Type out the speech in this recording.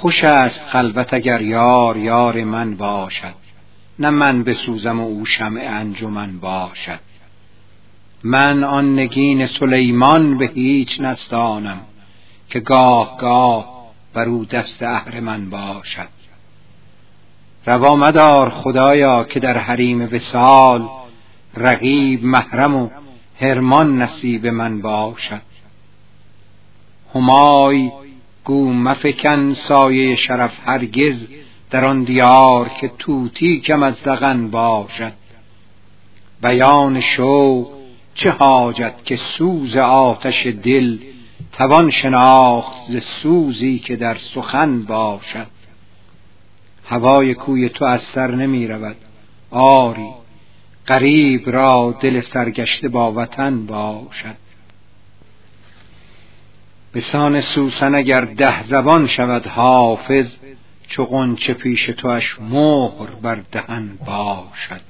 خوش است خلوت اگر یار یار من باشد. نه من بسوزم و او شمع انجمن باشد. من آن نگین سلیمان به هیچ نستانم که گاه گاه بر او دست من باشد. روا مدار خدایا که در حریم وسال رقیب محرم و هرمان نصیب من باشد. همای گو مفکن سایه شرف هرگز در آن دیار که توتی کم از زغن باشد. بیان شوق چه حاجت که سوز آتش دل توان شناخت ز سوزی که در سخن باشد. هوای کوی تو از سر نمی رود. آری غریب را دل سرگشته با وطن باشد. به سان سوسن اگر ده زبان شود حافظ چو غنچه پیش تواش مهر بر دهن باشد.